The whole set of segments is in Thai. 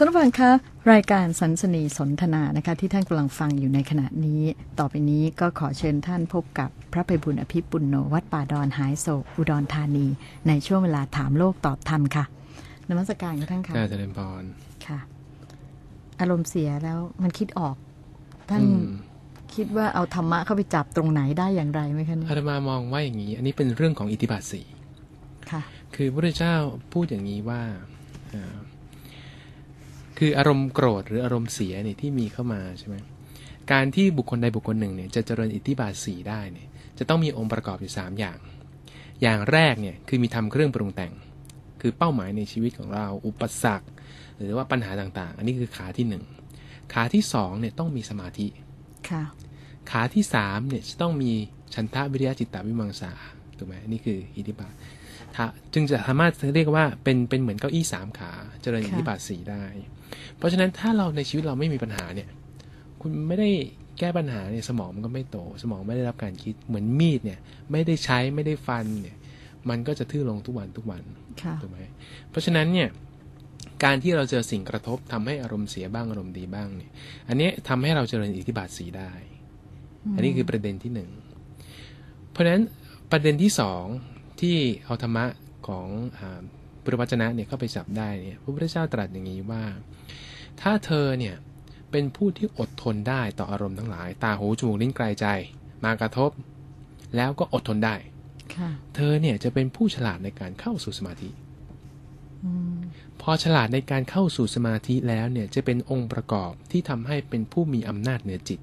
ท่านผู้ฟังคะรายการสันสนีสนทนานะคะ ที่ท่านกำลังฟังอยู่ในขณะนี้ ต่อไปนี้ก็ขอเชิญท่านพบกับพระไปบุญอภิปุณโนวัดป่าดอนหายโศกอุดรธานี ในช่วงเวลาถามโลกตอบธรรมค่ะนมัสการกับท่านค่ะน่าจะเริญพรค่ะ อารมณ์เสียแล้วมันคิดออก ท่านอืมคิดว่าเอาธรรมะเข้าไปจับตรงไหนได้อย่างไรไหมคะเนี่ยอาตมามองว่าอย่างนี้ อันนี้เป็นเรื่องของอิทธิบาทสี่ค่ะ คือพระพุทธเจ้าพูดอย่างนี้ว่าเอ่อ คืออารมณ์โกรธหรืออารมณ์เสียเนี่ยที่มีเข้ามาใช่ไหมการที่บุคคลใดบุคคลหนึ่งเนี่ยจะเจริญอิทธิบาทสี่ได้เนี่ยจะต้องมีองค์ประกอบอยู่สามอย่าง อย่างแรกเนี่ยคือมีทำเครื่องปรุงแต่ง คือเป้าหมายในชีวิตของเรา อุปสรรค หรือว่าปัญหาต่างๆ อันนี้คือขาที่หนึ่งขาที่สองเนี่ยต้องมีสมาธิค่ะขาที่สามเนี่ยจะต้องมีฉันทะวิริยะจิตตวิมังสาถูกไหมนี่คืออิทธิบาทถ้า จึงจะสามารถเรียกว่าเป็นเป็นเหมือนเก้าอี้สามขาเจริญค่ะอิทธิบาทสี่ได้ เพราะฉะนั้นถ้าเราในชีวิตเราไม่มีปัญหาเนี่ย คุณไม่ได้แก้ปัญหาเนี่ยสมองมันก็ไม่โต สมองไม่ได้รับการคิดเหมือนมีดเนี่ย ไม่ได้ใช้ไม่ได้ฟันเนี่ย มันก็จะทื่อลงทุกวันทุกวันค่ะถูกไหมเพราะฉะนั้นเนี่ยการที่เราเจอสิ่งกระทบทำให้อารมณ์เสียบ้างอารมณ์ดีบ้างเนี่ย อันนี้ทำให้เราเจริญอิทธิบาทสีได้ อันนี้คือประเด็นที่หนึ่ง เพราะฉะนั้นประเด็นที่สอง ที่เอาธรรมะของอาปุรวัจนะเนี่ยเข้าไปจับได้เนี่ยพระพุทธเจ้าตรัสอย่างนี้ว่า ถ้าเธอเนี่ยเป็นผู้ที่อดทนได้ต่ออารมณ์ทั้งหลาย ตาหูจมูกลิ้นกายใจ มากระทบ แล้วก็อดทนได้ค่ะเธอเนี่ยจะเป็นผู้ฉลาดในการเข้าสู่สมาธิอืมพอฉลาดในการเข้าสู่สมาธิแล้วเนี่ยจะเป็นองค์ประกอบที่ทำให้เป็นผู้มีอำนาจเหนือจิต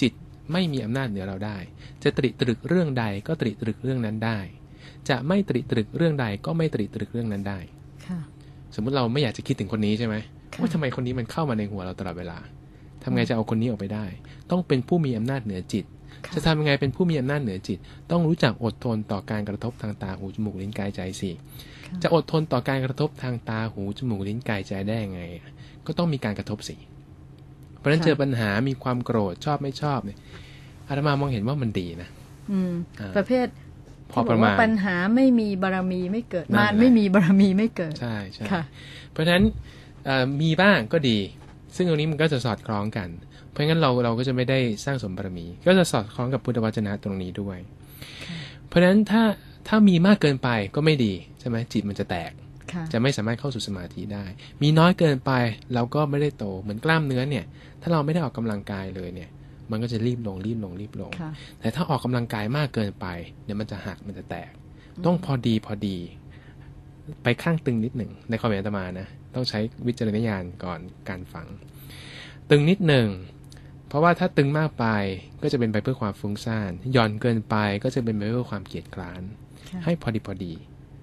จิตไม่มีอำนาจเหนือเราได้ จะตริตรึกเรื่องใดก็ตริตรึกเรื่องนั้นได้ จะไม่ตริตรึกเรื่องใด ก็ไม่ตริตรึกเรื่องนั้นได้ค่ะสมมุติเราไม่อยากจะคิดถึงคนนี้ใช่ไหมค่ะว่าทำไมคนนี้มันเข้ามาในหัวเราตลอดเวลาทำไงจะเอาคนนี้ออกไปได้ ต้องเป็นผู้มีอำนาจเหนือจิตค่ะจะทำยังไงเป็นผู้มีอำนาจเหนือจิต ต้องรู้จักอดทนต่อการกระทบทางตาหูจมูกลิ้นกายใจสิค่ะจะอดทนต่อการกระทบทางตาหูจมูกลิ้นกายใจได้ยังไง ก็ต้องมีการกระทบสิเพราะฉะนั้นค่ะเจอปัญหามีความโกรธชอบไม่ชอบเนี่ยอาตมามองเห็นว่ามันดีนะอืมอ่าประเภท พอที่บปอกระมาว่าณปัญหาไม่มีบารมีไม่เกิดนั่นมารแหละไม่มีบารมีไม่เกิด ใช่ใช่ค่ะเพราะฉะนั้นเอ่อมีบ้างก็ดี ซึ่งตรงนี้มันก็จะสอดคล้องกัน เพราะงั้นเราเราก็จะไม่ได้สร้างสมบารมี ก็จะสอดคล้องกับพุทธวจนะตรงนี้ด้วย เพราะฉะนั้นถ้าถ้ามีมากเกินไปก็ไม่ดีใช่ไหมจิตมันจะแตกค่ะจะไม่สามารถเข้าสู่สมาธิได้ มีน้อยเกินไปเราก็ไม่ได้โตเหมือนกล้ามเนื้อเนี่ย ถ้าเราไม่ได้ออกกำลังกายเลยเนี่ย มันก็จะรีบลงรีบลงรีบลงค่ะแต่ถ้าออกกำลังกายมากเกินไปเดี๋ยวมันจะหักมันจะแตก ต้องพอดีพอดี ไปข้างตึงนิดหนึ่งในความเห็นอาตมานะต้องใช้วิจารณญาณก่อนการฟัง ตึงนิดหนึ่งเพราะว่าถ้าตึงมากไปก็จะเป็นไปเพื่อความฟุ้งซ่านหย่อนเกินไปก็จะเป็นไปเพื่อความเกียดคร้านค่ะให้พอดีพอดี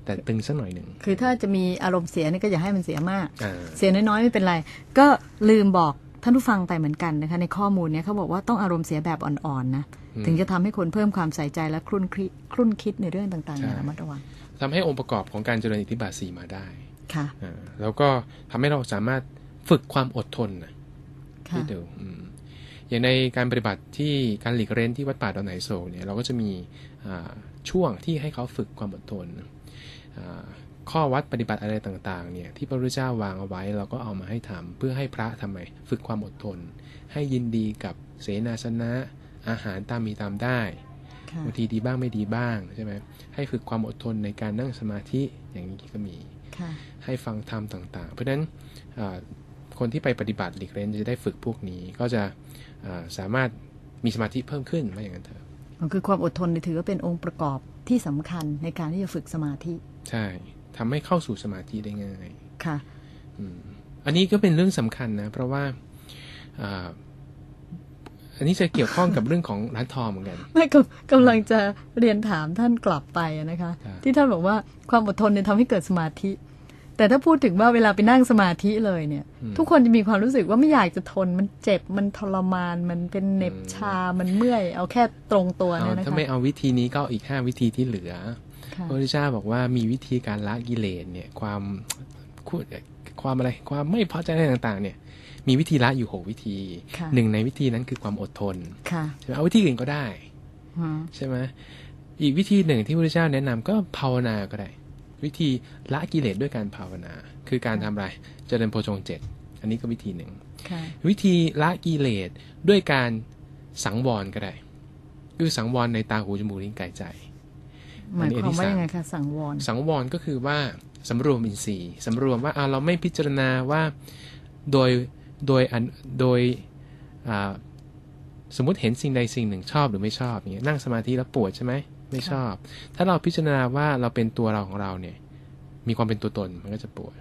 แต่ตึงสักหน่อยหนึ่งคือถ้าจะมีอารมณ์เสียนี่ก็อย่าให้มันเสียมากอ่าเสียน้อยๆไม่เป็นไร ก็ลืมบอก ท่านผู้ฟังไปเหมือนกันนะคะในข้อมูลเนี้ยเขาบอกว่าต้องอารมณ์เสียแบบอ่อนๆนะอืมถึงจะทำให้คนเพิ่มความใส่ใจและครุ่นคิดครุ่นคิดในเรื่องต่างๆใช่อย่างระมัดระวังทำให้องค์ประกอบของการเจริญอิทธิบาทสีมาได้ค่ะอ่าแล้วก็ทำให้เราสามารถฝึกความอดทนนะค่ะที่ดูอืมอย่างในการปฏิบัติที่การหลีกเร้นที่วัดป่าดอนไหนโศกเนี่ยเราก็จะมีอ่าช่วงที่ให้เขาฝึกความอดทนอ่า ข้อวัดปฏิบัติอะไรต่างๆเนี่ยที่พระพุทธเจ้าวางเอาไว้เราก็เอามาให้ทำเพื่อให้พระทำไมฝึกความอดทน ให้ยินดีกับเสนาสนะอาหารตามมีตามได้ค่ะบางทีดีบ้างไม่ดีบ้างใช่ไหมให้ฝึกความอดทนในการนั่งสมาธิอย่างนี้ก็มีค่ะให้ฟังธรรมต่าง ๆ เพราะฉะนั้นอ่าคนที่ไปปฏิบัติหลีกเล่นจะได้ฝึกพวกนี้ก็จะอ่าสามารถมีสมาธิเพิ่มขึ้นว่าอย่างนั้นเถอะมันคือความอดทนนี่ถือว่าเป็นองค์ประกอบที่สำคัญในการที่จะฝึกสมาธิ ใช่ ทำให้เข้าสู่สมาธิได้ง่าย ค่ะอืมอันนี้ก็เป็นเรื่องสำคัญนะ เพราะว่าอ่าอันนี้จะเกี่ยวข้องกับเรื่องของร้านทองเหมือนกัน ไม่กำกำลังจะเรียนถามท่านกลับไปนะคะครับที่ท่านบอกว่าความอดทนเนี่ยทำให้เกิดสมาธิ แต่ถ้าพูดถึงว่าเวลาไปนั่งสมาธิเลยเนี่ย ทุกคนจะมีความรู้สึกว่าไม่อยากจะทนมันเจ็บมันทรมาน มันเป็นเหน็บชามันเมื่อย เอาแค่ตรงตัวเอาเนี่ยนะคะถ้าไม่เอาวิธีนี้ก็เอาอีกห้าวิธีที่เหลือค่ะ พระพุทธเจ้าบอกว่ามีวิธีการละกิเลสเนี่ยความความอะไรความไม่พอใจอะไรต่างๆ เนี่ย มีวิธีละอยู่หกวิธีค่ะหนึ่งในวิธีนั้นคือความอดทนค่ะใช่ไหมเอาวิธีอื่นก็ได้ฮะใช่ไหมอีกวิธีหนึ่งที่พระพุทธเจ้าแนะนำก็ภาวนาก็ได้ วิธีละกิเลสด้วยการภาวนา คือการทำอะไรเจริญโพชฌงค์เจ็ดอันนี้ก็วิธีหนึ่งค่ะวิธีละกิเลสด้วยการสังวรก็ได้ คือสังวรในตาหูจมูกลิ้นกายใจ หมายความว่าอันนี้อันที่สามยังไงคะสังวร สังวรก็คือว่าสำรวมอินทรีย์สำรวมว่าอ่าเราไม่พิจารณาว่าโดยโดยอันโดยอ่าสมมติเห็นสิ่งใดสิ่งหนึ่งชอบหรือไม่ชอบอย่างเงี้ยนั่งสมาธิแล้วปวดใช่ไหมไม่ชอบ ถ้าเราพิจารณาว่าเราเป็นตัวเราของเราเนี่ยมีความเป็นตัวตนมันก็จะปวด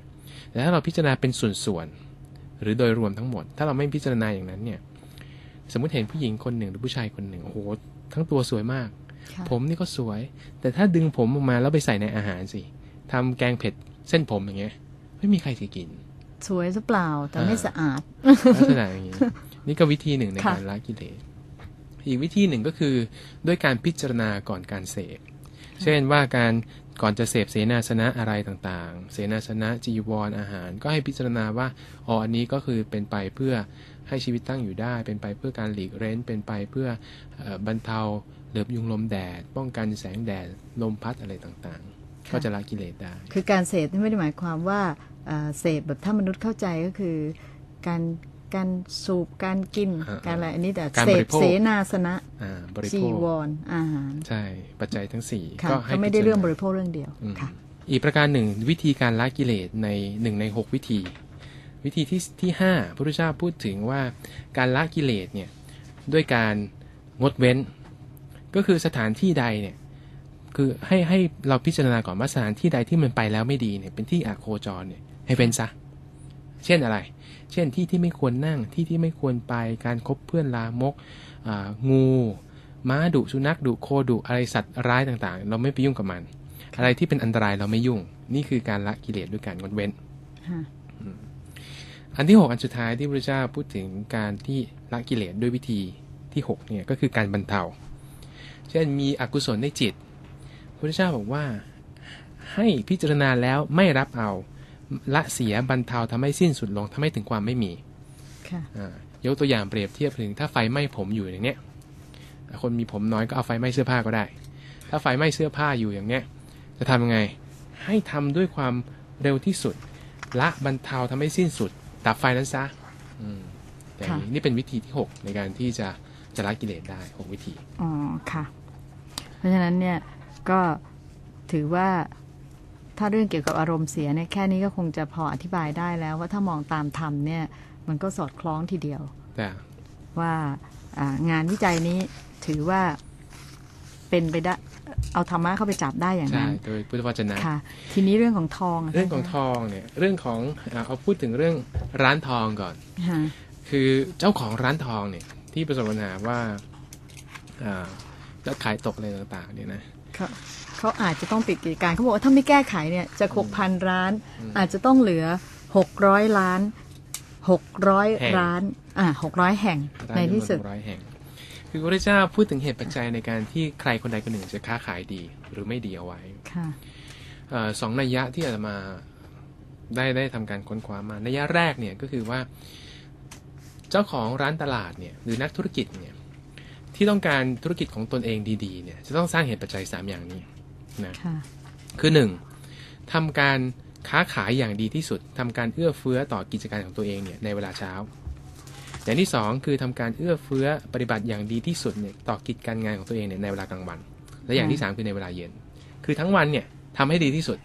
แต่ถ้าเราพิจารณาเป็นส่วนๆหรือโดยรวมทั้งหมด ถ้าเราไม่พิจารณาอย่างนั้นเนี่ยสมมติเห็นผู้หญิงคนหนึ่งหรือผู้ชายคนหนึ่งโอ้โหทั้งตัวสวยมากค่ะ ผมนี่ก็สวย แต่ถ้าดึงผมออกมาแล้วไปใส่ในอาหารสิทำแกงเผ็ดเส้นผมอย่างเงี้ย ไม่มีใครจะกิน สวยซะเปล่าแต่ไม่อ่าสะอาดลักษณะอย่างนี้นี่ก็วิธีหนึ่งในค่ะการละกิเลสอีกวิธีหนึ่งก็คือด้วยการพิจารณาก่อนการเสพ เช่นว่าการก่อนจะเสพเสนาสนะอะไรต่างๆ เสนาสนะจีวรอาหาร ก็ให้พิจารณาว่าอ๋ออันนี้ก็คือเป็นไปเพื่อให้ชีวิตตั้งอยู่ได้ เป็นไปเพื่อการหลีกเร้น เป็นไปเพื่อเอ่อบรรเทา เหลือบยุงลมแดด ป้องกันแสงแดด ลมพัดอะไรต่างๆ ก็จะละกิเลสได้ คือการเสพนี่ไม่ได้หมายความว่าเอ่อเสพแบบถ้ามนุษย์เข้าใจก็คือ การการสูบการกินอ่าการอะไรอันนี้แต่การเสบพริโภคเสนาสนะอ่าบริจีโภควรอาหารใช่ปัจจัยทั้งสี่ค่ะก็ให้ก็ไม่ได้พิจาณาเรื่องบริโภคเรื่องเดียวอืมค่ะอีกประการหนึ่งวิธีการละกิเลสในหนึ่งในหกวิธี วิธีที่ที่ห้าพระพุทธเจ้าพูดถึงว่าการละกิเลสเนี่ยด้วยการงดเว้น ก็คือสถานที่ใดเนี่ยคือให้ให้เราพิจารณาก่อนว่าสถานที่ใดที่มันไปแล้วไม่ดีเนี่ยเป็นที่อาโคจรเนี่ยให้เป็นซะเช่นอะไร เช่นที่ที่ไม่ควรนั่งที่ที่ไม่ควรไปการคบเพื่อนลามกอ่างูม้าดุสุนัขดุโคดุอะไรสัตว์ร้ายต่างๆ เราไม่ไปยุ่งกับมัน อะไรที่เป็นอันตรายเราไม่ยุ่ง นี่คือการละกิเลสด้วยการงดเว้นค่ะอันที่หกอันสุดท้ายที่พระเจ้าพูดถึงการที่ละกิเลสด้วยวิธีที่หกเนี่ยก็คือการบรรเทา เช่นมีอกุศลในจิตพระเจ้าบอกว่าให้พิจารณาแล้วไม่รับเอาละเสียบรรเทาทำให้สิ้นสุดลงทำให้ถึงความไม่มีค่ะอ่ายกตัวอย่างเปรียบเทียบถึงถ้าไฟไหม้ผมอยู่อย่างเนี้ยคนมีผมน้อยก็เอาไฟไหม้เสื้อผ้าก็ได้ ถ้าไฟไหม้เสื้อผ้าอยู่อย่างเนี้ยจะทำยังไงให้ทำด้วยความเร็วที่สุด ละบรรเทาทำให้สิ้นสุดดับไฟนั้นซะอืมอย่างนี้ค่ะนี่เป็นวิธีที่ 6 ในการที่จะ จะละกิเลสได้6วิธีอ๋อค่ะ เพราะฉะนั้นเนี่ยก็ถือว่าถ้าเรื่องเกี่ยวกับอารมณ์เสียเนี่ยแค่นี้ก็คงจะพออธิบายได้แล้ว ว่าถ้ามองตามธรรมเนี่ย มันก็สอดคล้องทีเดียวแต่ว่าอ่างานวิจัยนี้ถือว่าเป็นไปได้เอาธรรมะเข้าไปจับได้อย่างใช่นั้นโดยพุทธวจนะค่ะ ทีนี้เรื่องของทองะเรื่องของทองเนี่ย เรื่องของอ่าเอาพูดถึงเรื่องร้านทองก่อนค่ะคือเจ้าของร้านทองเนี่ย ที่ประสบปัญหาว่าอ่าจะขายตกอะไรต่างๆเนี่ยนะเขาเขาอาจจะต้องปิดกิจการเขาบอกว่าถ้าไม่แก้ไขเนี่ยจะหกพันร้าน อาจจะต้องเหลือหกร้อยล้านหกร้อยร้านอ่าหกร้อยแห่งร้านในที่สุดจำนวนร้อยแห่ง คือพระพุทธเจ้าพูดถึงเหตุปัจจัยในการที่ใครคนใดคนหนึ่งจะค้าขายดีหรือไม่ดีเอาไว้ค่ะเออสองนัยยะที่อาจมาได้ได้ทำการค้นคว้ามานัยยะแรกเนี่ยก็คือว่าเจ้าของร้านตลาดเนี่ยหรือนักธุรกิจเนี่ยที่ต้องการธุรกิจของตนเองดีๆเนี่ยจะต้องสร้างเหตุปัจจัยสามอย่างนี้นะค่ะคือหนึ่งทำการค้าขายอย่างดีที่สุดทำการเอื้อเฟื้อต่อกิจการของตัวเองเนี่ยในเวลาเช้า อย่างที่สองคือทำการเอื้อเฟื้อปฏิบัติอย่างดีที่สุดเนี่ยต่อกิจการงานของตัวเองเนี่ยในเวลากลางวัน และอย่างที่สามคือในเวลาเย็น คือทั้งวันเนี่ยทำให้ดีที่สุด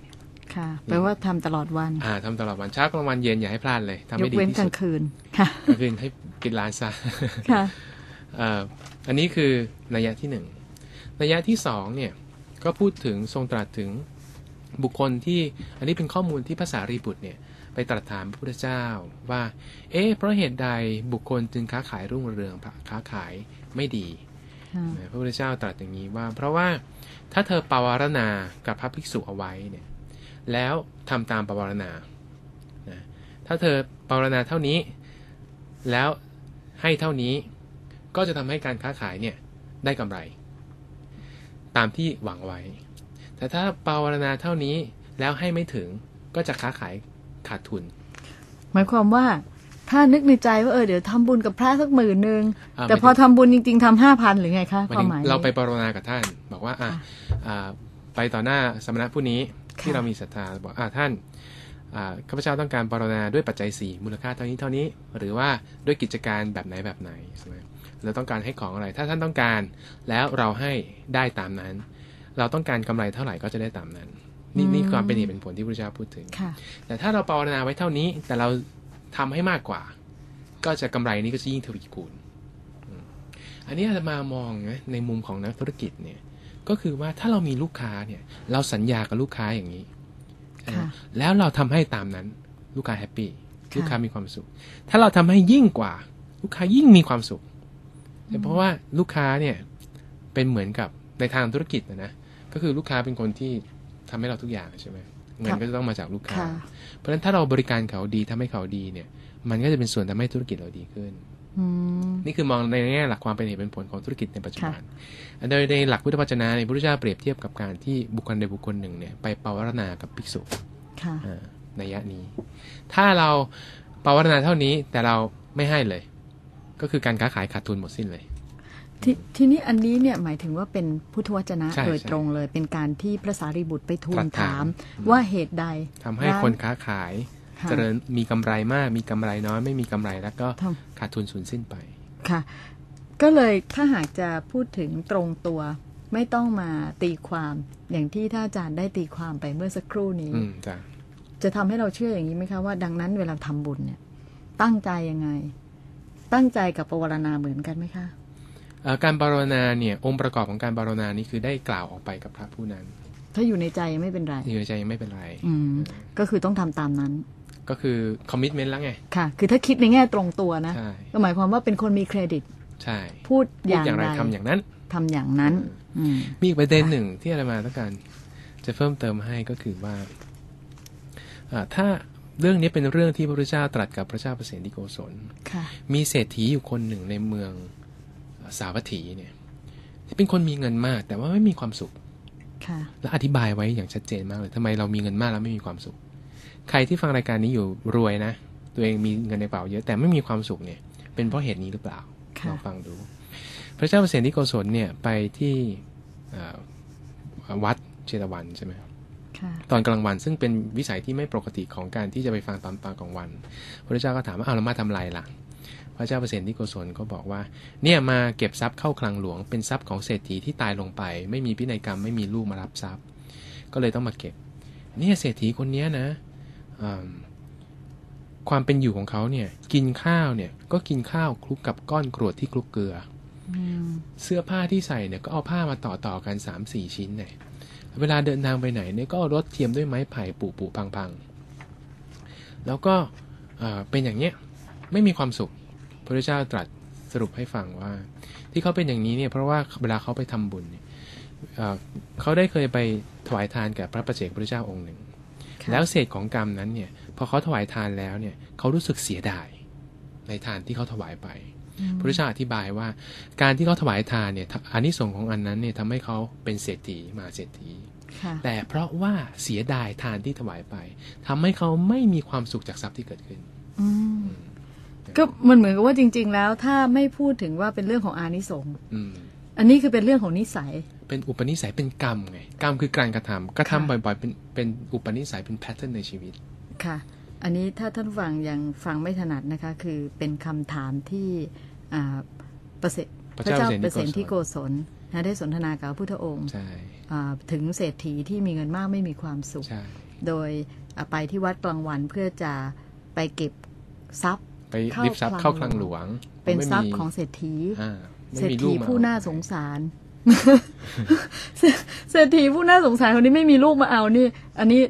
ค่ะแปลว่าทำตลอดวัน อ่าทำตลอดวันเช้ากลางวันเย็นอย่าให้พลาดเลยทำยให้กดีเว้นที่กลาสุงดคืนค่ะกลางคืนให้ ปิดร้านซะค่ะเอ่ออันนี้คือนัยยะที่หนึ่งนัยยะที่สองเนี่ยก็พูดถึงทรงตรัสถึงบุคคลที่อันนี้เป็นข้อมูลที่ภาษารีบุตรเนี่ยไปตรัสถามพระพุทธเจ้าว่า เอ๊ะเพราะเหตุใดบุคคลจึงค้าขายรุ่งเรืองค้าขายไม่ดีค่ะนะพระพุทธเจ้าตรัสอย่างนี้ว่า เพราะว่าถ้าเธอปวารณากับพระภิกษุเอาไว้เนี่ยแล้วทำตามปวารณานะถ้าเธอปวารณาเท่านี้ แล้ว ให้เท่านี้ก็จะทำให้การค้าขายเนี่ยได้กำไร ตามที่หวังไว้ แต่ถ้าปวารณาเท่านี้แล้วให้ไม่ถึงก็จะค้าขายขาดทุน หมายความว่าถ้านึกในใจว่าเออเดี๋ยวทำบุญกับพระสักหมื่นหนึ่งอ่าแต่พอทำบุญจริงๆทำห้าพันหรือไงคะหมายความถึงหมายเราไปนี้ปรารณากับท่าน บอกว่าอะอ่าไปต่อหน้าสมณะผู้นี้ที่ค่ะเรามีศรัทธาบอกอ่าท่านอ่า ข้าพเจ้าต้องการปรารณนาด้วยปัจจัยสี่มูลค่าเท่านี้เท่านี้ หรือว่าด้วยกิจการแบบไหนแบบไหนใช่ไหมเราต้องการให้ของอะไร ถ้าท่านต้องการ แล้วเราให้ได้ตามนั้น เราต้องการกำไรเท่าไหร่ก็จะได้ตามนั้น นี่นี่ความเป็นเหตุเป็นผลที่พระเจ้าพูดถึงค่ะแต่ถ้าเราภาวนาไว้เท่านี้ แต่เราทำให้มากกว่า ก็จะกำไรนี้ก็จะยิ่งทวีคูณอืมอันนี้อาจจะมามองนะในมุมของนักธุรกิจเนี่ยก็คือว่าถ้าเรามีลูกค้าเนี่ยเราสัญญากับลูกค้าอย่างนี้ค่ะ แล้วเราทำให้ตามนั้น ลูกค้าแฮปปี้ค่ะลูกค้ามีความสุข ถ้าเราทำให้ยิ่งกว่า ลูกค้ายิ่งมีความสุขเพราะว่าลูกค้าเนี่ยเป็นเหมือนกับในทางธุรกิจนะนะก็คือลูกค้าเป็นคนที่ทำให้เราทุกอย่างใช่ไหมเงินก็จะต้องมาจากลูกค้าค่ะเพราะฉะนั้นถ้าเราบริการเขาดีทำให้เขาดีเนี่ย มันก็จะเป็นส่วนทำให้ธุรกิจเราดีขึ้นอืม นี่คือมองในแง่หลักความเป็นเหตุเป็นผลของธุรกิจในปัจจุบันค่ะอันโดยในหลักพุทธวจนะในยพระพุทธเจ้าเปรียบเทียบกับการที่บุคคลใดบุคคลหนึ่งเนี่ยไปปวารณากับภิกษุค่ะอ่าในยะนี้ ถ้าเราปวารณาเท่านี้แต่เราไม่ให้เลย ก็คือการค้าขายขาดทุนหมดสิ้นเลยททีนี้อันนี้เนี่ยหมายถึงว่าเป็นพุทธวจนะใช่โดยใช่ตรงเลย เป็นการที่พระสารีบุตรไปทูตรัลสถาถามมว่าเหตุใดทำให้ร้าคนค้าขายค่ะ เจริญมีกำไรมาก มีกำไรน้อย ไม่มีกำไรแล้วก็ทขาดทุนสูญสิ้นไป ค่ะ ก็เลยถ้าหากจะพูดถึงตรงตัวไม่ต้องมาตีความอย่างที่ท่านอาจารย์ได้ตีความไปเมื่อสักครู่นี้อืมจ้ะจะทำให้เราเชื่ออย่างนี้ไหมคะว่าดังนั้นเวลาทำบุญเนี่ย ตั้งใจยังไง ตั้งใจกับปวารณาเหมือนกันไหมคะเอ่อการปรารณนาเนี่ย องค์ประกอบของการปรารณนานี้คือได้กล่าวออกไปกับพระผู้นั้น ถ้าอยู่ในใจยังไม่เป็นไรอยู่ในใจยังไม่เป็นไรอืมก็คือต้องทำตามนั้น ก็คือคอมมิชเมนต์แล้วไง ค่ะ คือถ้าคิดในแง่ตรงตัวนะใช่ก็หมายความว่าเป็นคนมีเครดิต ใช่ พูดพูอดย่างอย่างไรไรทำอย่างนั้นทำอย่างนั้นอืมมีอีกประเด็นหนึ่งที่อาตมาต้องการ จะเพิ่มเติมให้ก็คือว่าอ่า ถ้าเรื่องนี้เป็นเรื่องที่พระพุทธเจ้าตรัสกับพระเจ้าเปรตที่โกศลค่ะมีเศรษฐีอยู่คนหนึ่งในเมืองสาวัตถีเนี่ยที่เป็นคนมีเงินมาก แต่ว่าไม่มีความสุขค่ะและอธิบายไว้อย่างชัดเจนมากเลยทำไมเรามีเงินมากแล้วไม่มีความสุข ใครที่ฟังรายการนี้อยู่รวยนะ ตัวเองมีเงินในกระเป๋าเยอะแต่ไม่มีความสุขเนี่ย เป็นเพราะเหตุนี้หรือเปล่าค่ะลองฟังดู พระเจ้าเปรตที่โกศลเนี่ยไปที่เอ่อวัดเชตวันใช่ไหมครับค่ะตอนกลางวันซึ่งเป็นวิสัยที่ไม่ปกติของการที่จะไปฟังตอนตอนกลางวัน พระเจ้าก็ถามว่าเอาแล้วมาทำไรล่ะ พระเจ้าเปรตที่โกศลก็บอกว่า เนี่ยมาเก็บทรัพย์เข้าคลังหลวง เป็นทรัพย์ของเศรษฐีที่ตายลงไป ไม่มีพินัยกรรมไม่มีลูกมารับทรัพย์ ก็เลยต้องมาเก็บ เนี่ยเศรษฐีคนเนี้ยนะอืม ความเป็นอยู่ของเขาเนี่ย กินข้าวเนี่ย ก็กินข้าวคลุกกับก้อนกรวดที่คลุกเกลืออืมเสื้อผ้าที่ใส่เนี่ยก็เอาผ้ามาต่อต่อๆกันสามสี่ชิ้นเนี่ยเวลาเดินทางไปไหนเนี่ยก็เอารถเทียมด้วยไม้ไผ่ปูปูพังพังๆแล้วก็เอ่อเป็นอย่างเนี้ยไม่มีความสุข พระพุทธเจ้าตรัสสรุปให้ฟังว่า ที่เขาเป็นอย่างนี้เนี่ยเพราะว่าเวลาเขาไปทำบุญเนี่ยเอ่อเขาได้เคยไปถวายทานแก่พระประเจกพระเจ้าองค์หนึ่งค่ะ แล้วเศษของกรรมนั้นเนี่ยพอเขาถวายทานแล้วเนี่ยเขารู้สึกเสียดายในทานที่เขาถวายไปอืมพระพุทธเจ้าอธิบายว่า การที่เขาถวายทานเนี่ยอานิสงส์ของอันนั้นเนี่ยทำให้เขาเป็นเศรษฐีมหาเศรษฐีค่ะแต่เพราะว่าเสียดายทานที่ถวายไปทำให้เขาไม่มีความสุขจากทรัพย์ที่เกิดขึ้นอืมก็มันเหมือนกับว่าจริง ๆ แล้วถ้าไม่พูดถึงว่าเป็นเรื่องของอานิสงส์ อืมอันนี้คือเป็นเรื่องของนิสัย เป็นอุปนิสัยเป็นกรรมไงกรรมคือการกระทำกระทำค่ะบ่อยๆ เป็นเป็นอุปนิสัยเป็น pattern ในชีวิตค่ะ อันนี้ถ้าท่านฟังยังฟังไม่ถนัดนะคะ คือเป็นคำถามที่อ่าประเสริฐพระเจ้าเปเปรรตตที่ที่โกโกศลนะได้สนทนากับพระพุทธองค์ใช่อ่าถึงเศรษฐีที่มีเงินมากไม่มีความสุขใช่โดยอ่าไปที่วัดกลางวันเพื่อจะไปเก็บทรัพย์ไปเข้าริบทรัพย์คลังเข้าคลังหลวง เป็นไม่มีทรัพย์ของเศรษฐีอ่าไม่ เศรษมีฐีลูกมผู้เอน่าสงสารเศรษฐีผู้น่าสงสารคนนี้ไม่มีลูกมาเอานี่ อันนี้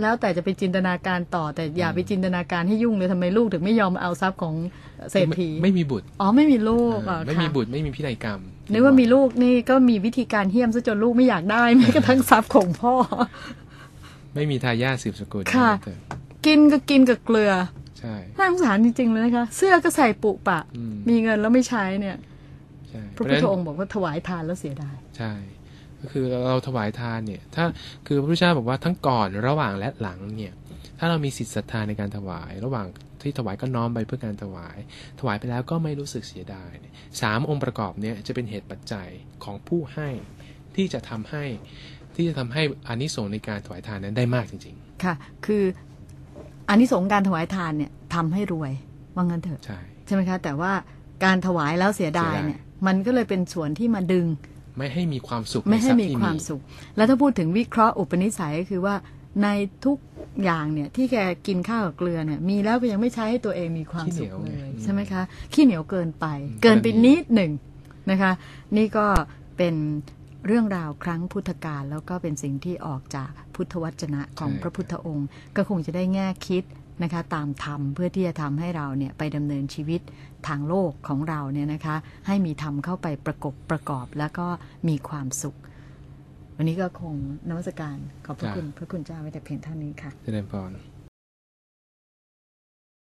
แล้วแต่จะไปจินตนาการต่อ แต่อย่าไปจินตนาการให้ยุ่งเลยทำไมลูกถึงไม่ยอมเอาทรัพย์ของเศรษฐีไม่ไม่มีบุตรอ๋อไม่มีลูกเออะอไม่มีค่ะบุตรไม่มีพินัยกรรมนึกว่ามีลูกนี่ก็มีวิธีการเฮี้ยมซะจนลูกไม่อยากได้แม้กระทั่งทรัพย์ของพ่อ ไม่มีทายาทสืบสกุลค่ะเถอกินก็กินกับเกลือใช่น่าสงสารจริงๆเลยนะคะ เสื้อก็ใส่ปุปะอืมมีเงินแล้วไม่ใช้เนี่ยใช่พ ระพุทธองค์บอกว่าถวายทานแล้วเสียดาย ใช่ ก็คือเราถวายทานเนี่ย ถ้าคือพระพุทธเจ้าบอกว่าทั้งก่อนระหว่างและหลังเนี่ย ถ้าเรามีสิทธิศรัทธาในการถวาย ระหว่างที่ถวายก็น้อมไปเพื่อการถวาย ถวายไปแล้วก็ไม่รู้สึกเสียดายเนี่ยสามองค์ประกอบเนี่ยจะเป็นเหตุปัจจัยของผู้ให้ที่จะทำให้ที่จะทำให้อานิสงส์ในการถวายทานนั้นได้มากจริงค่ะ คืออานิสงส์การถวายทานเนี่ยทำให้รวยว่างั้นเถอะใช่ใช่ไหมคะ แต่ว่าการถวายแล้วเสียดายเสียดายเนี่ย มันก็เลยเป็นส่วนที่มาดึง ไม่ให้มีความสุขไม่ให้นทรัพย์มีที่ความสุข แล้วถ้าพูดถึงวิเคราะห์อุปนิสัยก็คือว่าในทุกอย่างเนี่ยที่แกกินข้าวกับเกลือเนี่ยมีแล้วก็ยังไม่ใช้ให้ตัวเองมีความสุขเลยใช่ไหมคะ ขี้เหนียวเกินไป เกินไปนิดหนึ่งนะคะ นี่ก็เป็นเรื่องราวครั้งพุทธกาลแล้วก็เป็นสิ่งที่ออกจากพุทธวจนะของพระพุทธองค์ ก็คงจะได้แง่คิด นะคะตามธรรมเพื่อที่จะทำให้เราเนี่ยไปดำเนินชีวิตทางโลกของเราเนี่ยนะคะให้มีธรรมเข้าไปประกบประกอบแล้วก็มีความสุข วันนี้ก็คงนมัสการขอบพระคุณพระคุณเจ้าไว้แต่เพียงเท่านี้ค่ะเจริญพร